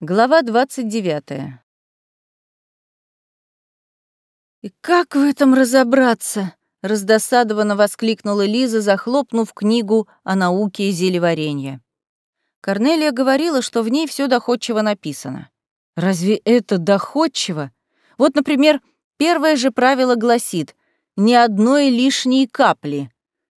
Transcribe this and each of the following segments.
Глава 29. «И как в этом разобраться?» — раздосадованно воскликнула Лиза, захлопнув книгу о науке зелеваренья. Корнелия говорила, что в ней все доходчиво написано. Разве это доходчиво? Вот, например, первое же правило гласит «ни одной лишней капли»,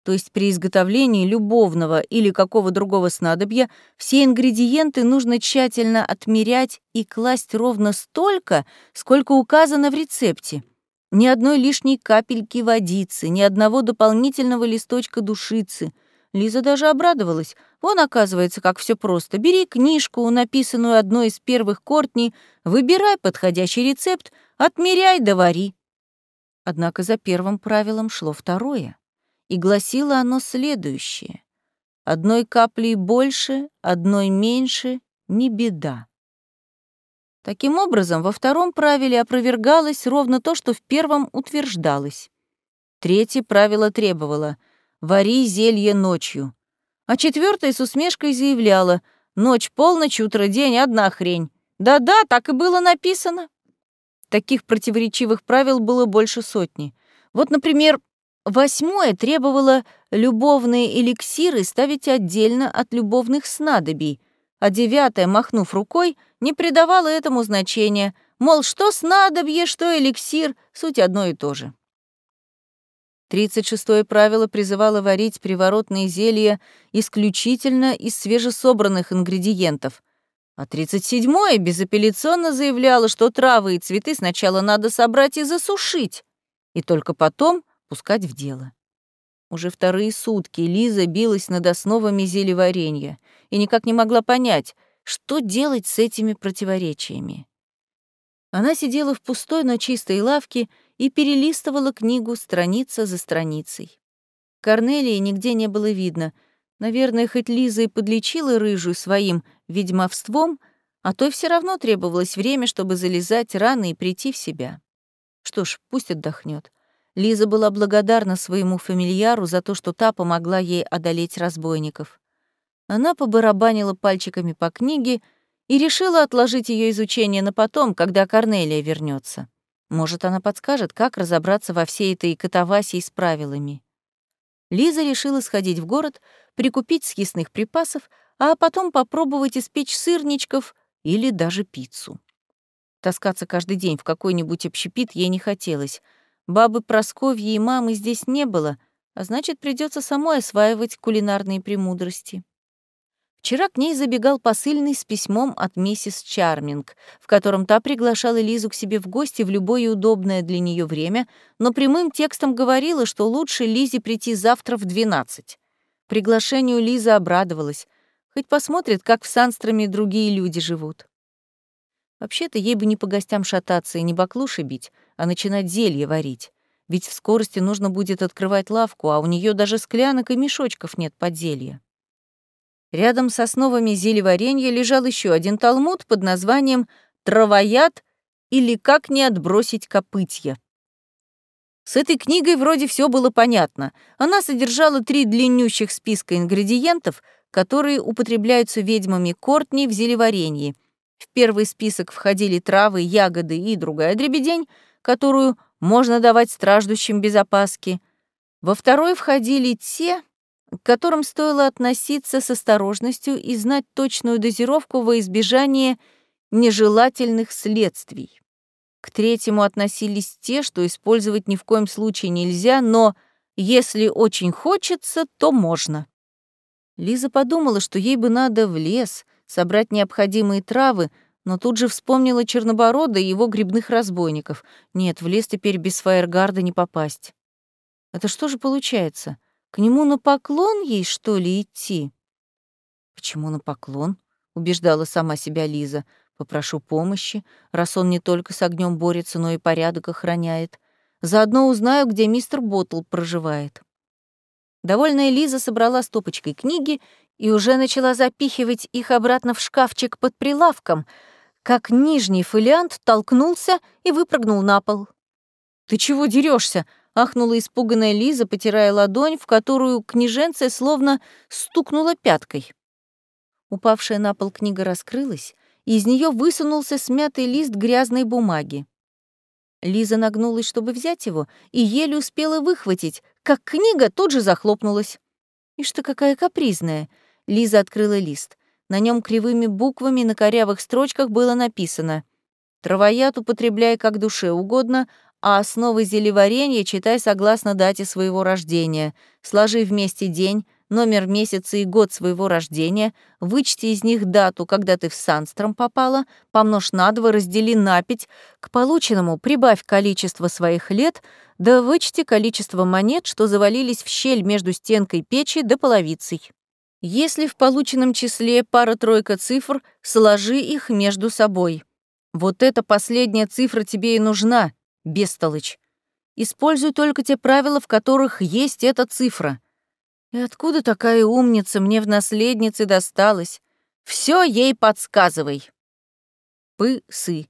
то есть при изготовлении любовного или какого другого снадобья все ингредиенты нужно тщательно отмерять и класть ровно столько, сколько указано в рецепте. Ни одной лишней капельки водицы, ни одного дополнительного листочка душицы. Лиза даже обрадовалась. Вон, оказывается, как все просто. Бери книжку, написанную одной из первых Кортни, выбирай подходящий рецепт, отмеряй, довари. Однако за первым правилом шло второе и гласило оно следующее. «Одной каплей больше, одной меньше — не беда». Таким образом, во втором правиле опровергалось ровно то, что в первом утверждалось. Третье правило требовало «вари зелье ночью», а четвертое с усмешкой заявляло «ночь, полночь, утро, день, одна хрень». Да-да, так и было написано. Таких противоречивых правил было больше сотни. Вот, например, Восьмое требовало любовные эликсиры ставить отдельно от любовных снадобий, а девятое, махнув рукой, не придавало этому значения, мол, что снадобье, что эликсир, суть одно и то же. Тридцать шестое правило призывало варить приворотные зелья исключительно из свежесобранных ингредиентов, а тридцать седьмое безапелляционно заявляло, что травы и цветы сначала надо собрать и засушить, и только потом — пускать в дело. Уже вторые сутки Лиза билась над основами зелеваренья и никак не могла понять, что делать с этими противоречиями. Она сидела в пустой, но чистой лавке и перелистывала книгу страница за страницей. Корнелии нигде не было видно. Наверное, хоть Лиза и подлечила рыжую своим ведьмовством, а то все равно требовалось время, чтобы залезать раны и прийти в себя. Что ж, пусть отдохнет. Лиза была благодарна своему фамильяру за то, что та помогла ей одолеть разбойников. Она побарабанила пальчиками по книге и решила отложить ее изучение на потом, когда Корнелия вернется. Может, она подскажет, как разобраться во всей этой катавасии с правилами. Лиза решила сходить в город, прикупить съестных припасов, а потом попробовать испечь сырничков или даже пиццу. Таскаться каждый день в какой-нибудь общепит ей не хотелось — Бабы Просковьи и мамы здесь не было, а значит, придется самой осваивать кулинарные премудрости. Вчера к ней забегал посыльный с письмом от миссис Чарминг, в котором та приглашала Лизу к себе в гости в любое удобное для нее время, но прямым текстом говорила, что лучше Лизе прийти завтра в 12. Приглашению Лиза обрадовалась, хоть посмотрит, как в Санстроме другие люди живут. Вообще-то ей бы не по гостям шататься и не баклуши бить, а начинать зелье варить. Ведь в скорости нужно будет открывать лавку, а у нее даже склянок и мешочков нет под зелье. Рядом с основами зельеваренья лежал еще один талмуд под названием «Травояд» или «Как не отбросить копытья». С этой книгой вроде все было понятно. Она содержала три длиннющих списка ингредиентов, которые употребляются ведьмами Кортни в зелеварении — в первый список входили травы, ягоды и другая дребедень, которую можно давать страждущим без опаски. Во второй входили те, к которым стоило относиться с осторожностью и знать точную дозировку во избежание нежелательных следствий. К третьему относились те, что использовать ни в коем случае нельзя, но если очень хочется, то можно. Лиза подумала, что ей бы надо в лес, собрать необходимые травы, но тут же вспомнила Черноборода и его грибных разбойников. Нет, в лес теперь без фаергарда не попасть. Это что же получается? К нему на поклон ей, что ли, идти? Почему на поклон? убеждала сама себя Лиза. Попрошу помощи, раз он не только с огнем борется, но и порядок охраняет. Заодно узнаю, где мистер Боттл проживает. Довольная Лиза собрала стопочкой книги и уже начала запихивать их обратно в шкафчик под прилавком, как нижний фолиант толкнулся и выпрыгнул на пол. «Ты чего дерешься? ахнула испуганная Лиза, потирая ладонь, в которую княженция словно стукнула пяткой. Упавшая на пол книга раскрылась, и из нее высунулся смятый лист грязной бумаги. Лиза нагнулась, чтобы взять его, и еле успела выхватить, как книга тут же захлопнулась. И что какая капризная. Лиза открыла лист. На нем кривыми буквами на корявых строчках было написано «Травояд употребляй как душе угодно, а основы зелеварения читай согласно дате своего рождения. Сложи вместе день, номер месяца и год своего рождения, вычти из них дату, когда ты в Санстром попала, помножь на два, раздели на пять, к полученному прибавь количество своих лет, да вычти количество монет, что завалились в щель между стенкой печи да половицей. Если в полученном числе пара-тройка цифр, сложи их между собой. Вот эта последняя цифра тебе и нужна, бестолочь. Используй только те правила, в которых есть эта цифра — и откуда такая умница мне в наследнице досталась? Все ей подсказывай. Пысы.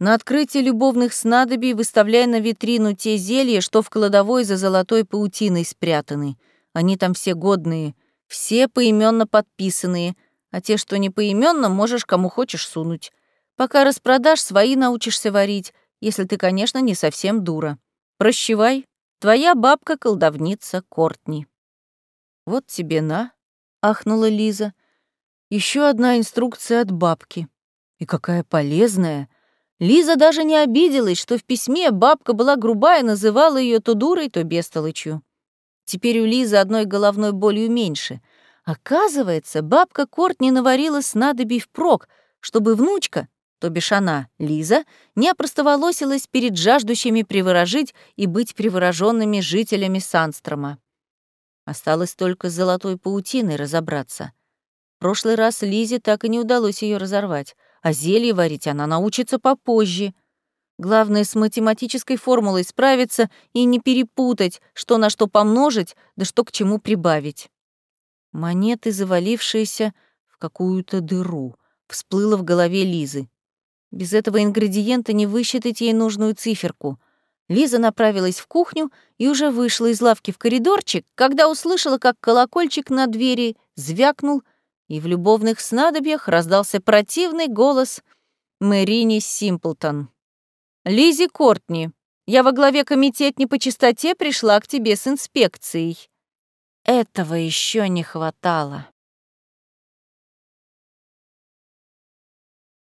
На открытие любовных снадобий выставляй на витрину те зелья, что в кладовой за золотой паутиной спрятаны. Они там все годные, все поименно подписанные, а те, что не поименно, можешь кому хочешь сунуть. Пока распродашь, свои научишься варить, если ты, конечно, не совсем дура. Прощевай, твоя бабка-колдовница Кортни. «Вот тебе на», — ахнула Лиза. Еще одна инструкция от бабки. И какая полезная. Лиза даже не обиделась, что в письме бабка была грубая, называла ее то дурой, то бестолочью. Теперь у Лизы одной головной болью меньше. Оказывается, бабка Кортни наварила снадобий впрок, чтобы внучка, то бишь она, Лиза, не опростоволосилась перед жаждущими приворожить и быть привороженными жителями Санстрома. Осталось только с золотой паутиной разобраться. В прошлый раз Лизе так и не удалось ее разорвать, а зелье варить она научится попозже. Главное, с математической формулой справиться и не перепутать, что на что помножить, да что к чему прибавить. Монеты, завалившиеся в какую-то дыру, всплыло в голове Лизы. Без этого ингредиента не высчитать ей нужную циферку. Лиза направилась в кухню и уже вышла из лавки в коридорчик, когда услышала, как колокольчик на двери звякнул, и в любовных снадобьях раздался противный голос Мэрини Симплтон. «Лизи Кортни, я во главе комитетни по чистоте пришла к тебе с инспекцией». Этого еще не хватало.